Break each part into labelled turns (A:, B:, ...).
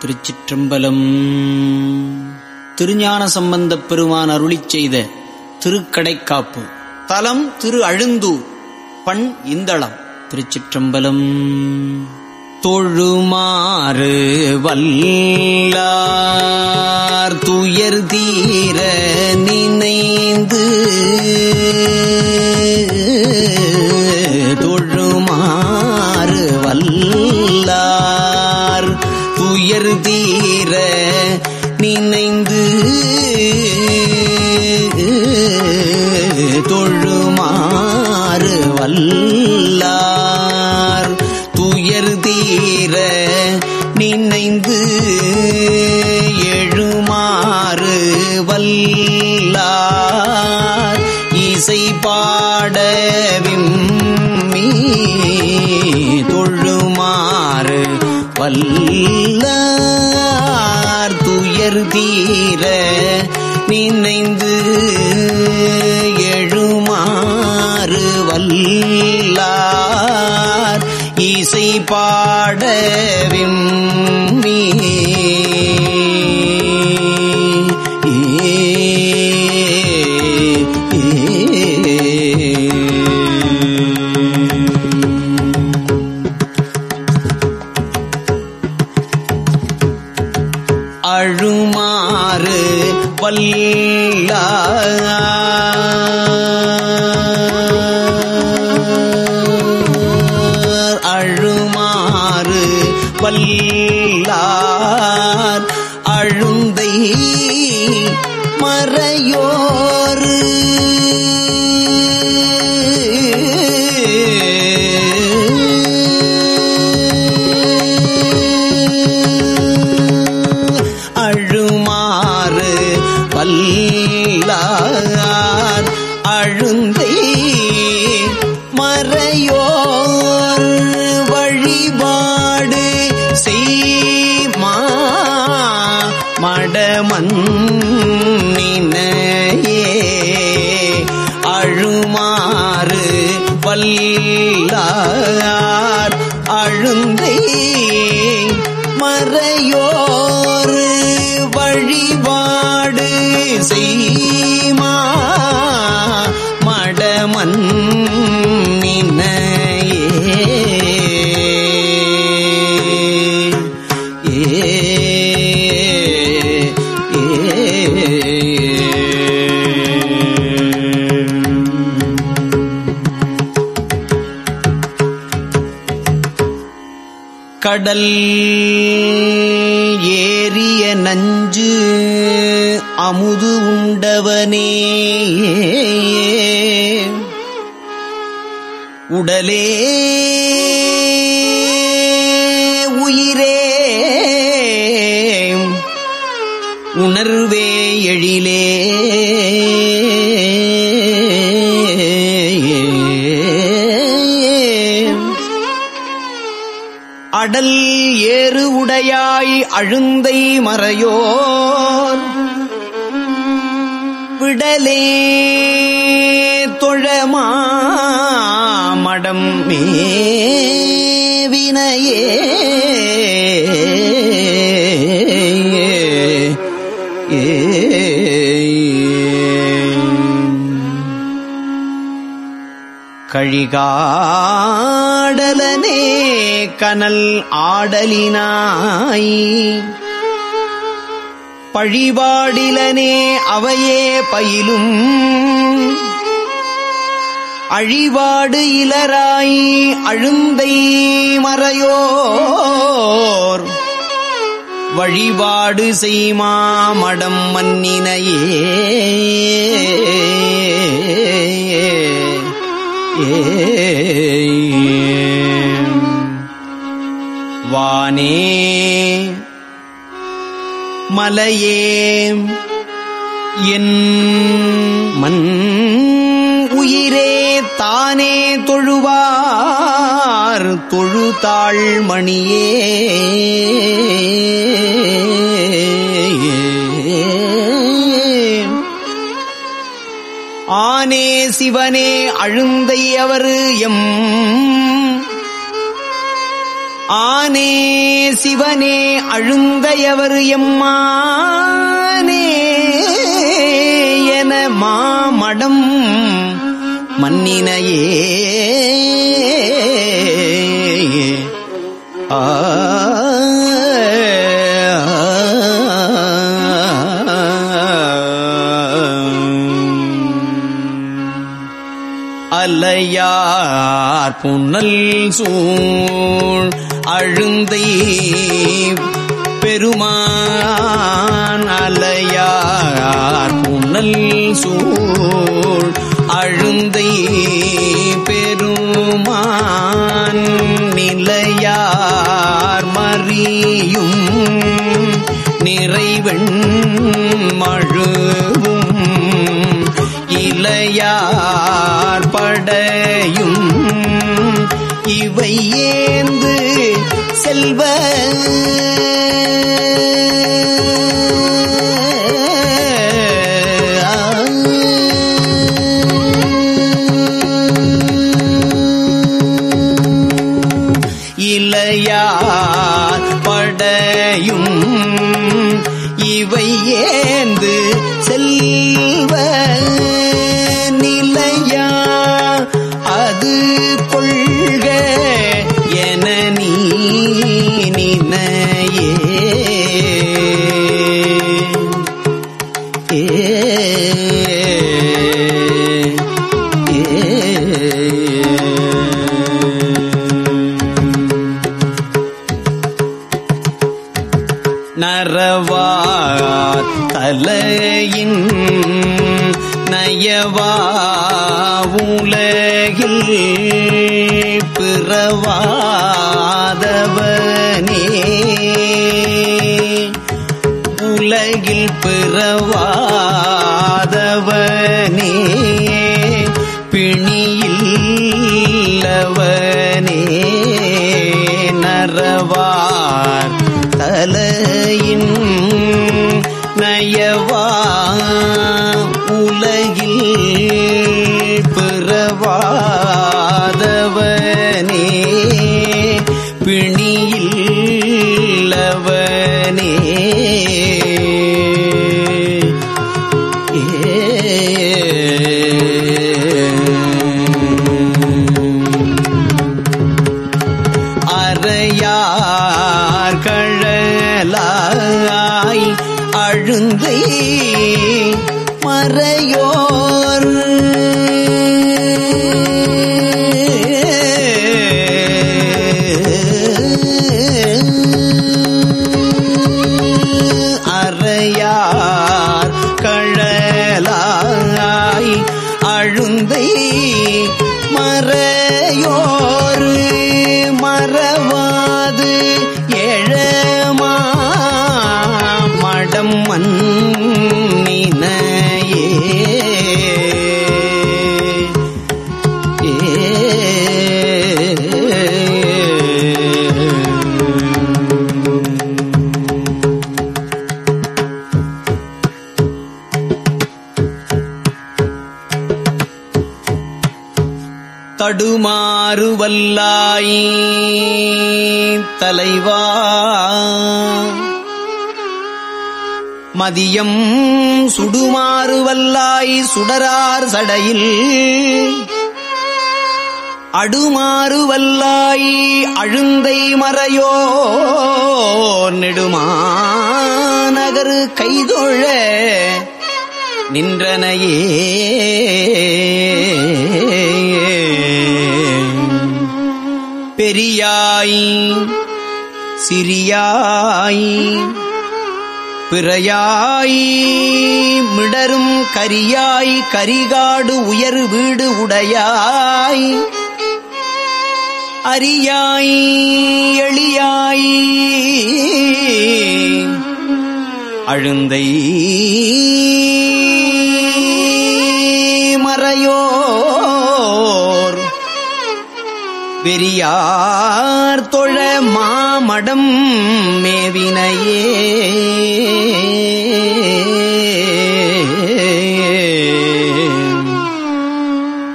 A: திருச்சிற்றம்பலம். திருஞான சம்பந்தப் பெருமான் அருளி செய்த திருக்கடைக்காப்பு. தலம் திரு அழுந்தூர் பண் இந்தளம். திருச்சிற்றம்பலம். தொழுமாறு வல்லார் துயர் தீர நினைந்து வல்லார் துயர் தீர நினைந்து எழுமாறு வல்லார் இசை பாடவிம் வல்லார் அழுந்தை மறையோர் வழி கடல் ஏறிய நஞ்சு அமுது உண்டவனே. உடலே உயிரே. உணர்வே எழிலே. வாய் அழுந்தை மறையோர். விடலே தொழமா மடம் மேவினையே. கழிகா கனல் ஆடலினாய். பழிபாடிலனே அவையே பயிலும். அழிவாடு இலராய் அழுந்தை மறையோர். வழிபாடு செய்மா மடம் மன்னினையே வானே மலையே என் மண் உயிரே தானே தொழுவார் தொழுதாள் மணியே ஆனே சிவனே அழுந்தை அவரு எம் ஆனே சிவனே அழுந்தையவர் எம்மானே என மாமடம் மன்னினையே. ஆ அலையார் புன்னல் சூழ் அழுந்தை பெருமான் அலையார் புனல் சூழ் அழுந்தை பெருமான் நிலையார் மறியும் நிறைவெண் மழுவும். இளையார் படையும் இவை ஏந்து செல்வ. இளையார் படையும் இவை ஏ உலகில் பிறவாதவனே. உலகில் பிறவாதவனே. பிணியில்லவனே. நரவார் தலையின் நயவா. உலகில் அறையார் கழலாய் அழுந்தை மறையோர்? அறையார் கழலாய் அழுந்தை படுமாறுவல்லாய். தலைவா மதியம் சுடுமாறுவல்லாய் சுடரார் சடையில். அடுமாறுவல்லாய் அழுந்தை மறையோ நெடுமாநகரு கைதொழ நின்றனையே. பெரியாய் சிறியாய் பிறையாய் மிடரும் கரியாய் கரிகாடு உயர் வீடு உடையாய் அரியாய் எளியாய் அழுந்தை மறையோ பெரியார் தொழ மாமடம் மேவினையே.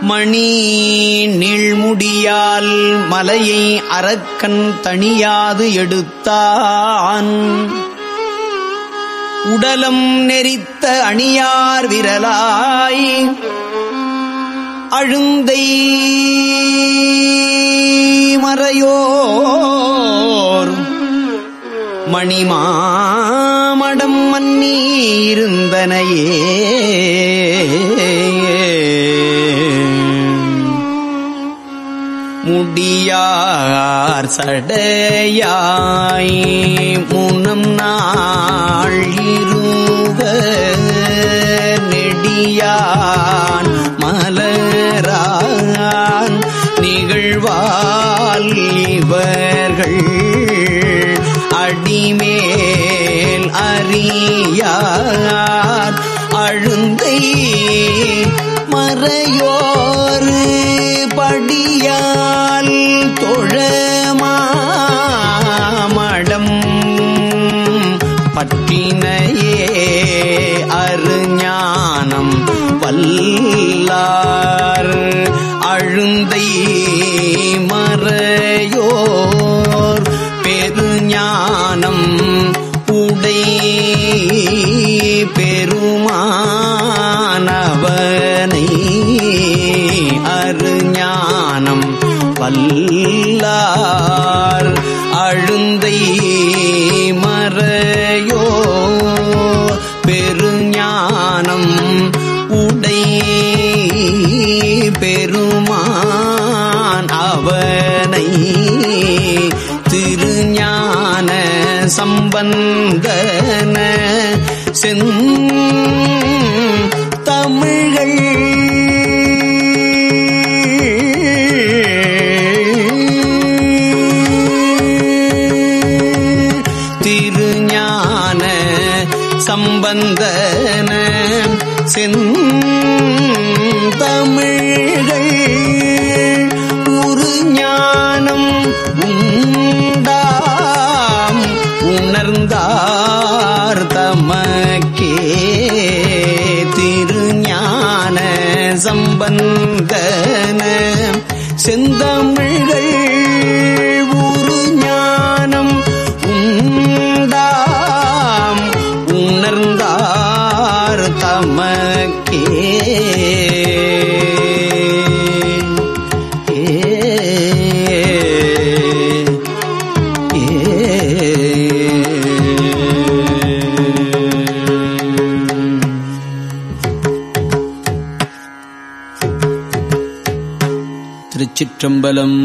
A: மணி நீழ்முடியால் மலையை அரக்கன் தனியாது எடுத்தான். உடலம் நெறித்த அணியார் விரலாய். அழுந்தை மறையோர். மணிமாமடம் மன்னி இருந்தனையே முடியார் சடையாய் முனம் நாள் இரு வல்லார் அழுந்தை மறையோ? பெருஞானம் உடை பெருமான் அவனை திருஞான சம்பந்தன செந் தமிழ்கள் வந்தன செந்தமிழ்கள். ஒரு ஞானம் உண்டாம் உணர்ந்தார் தமக்கே திருச்சிற்றம்பலம்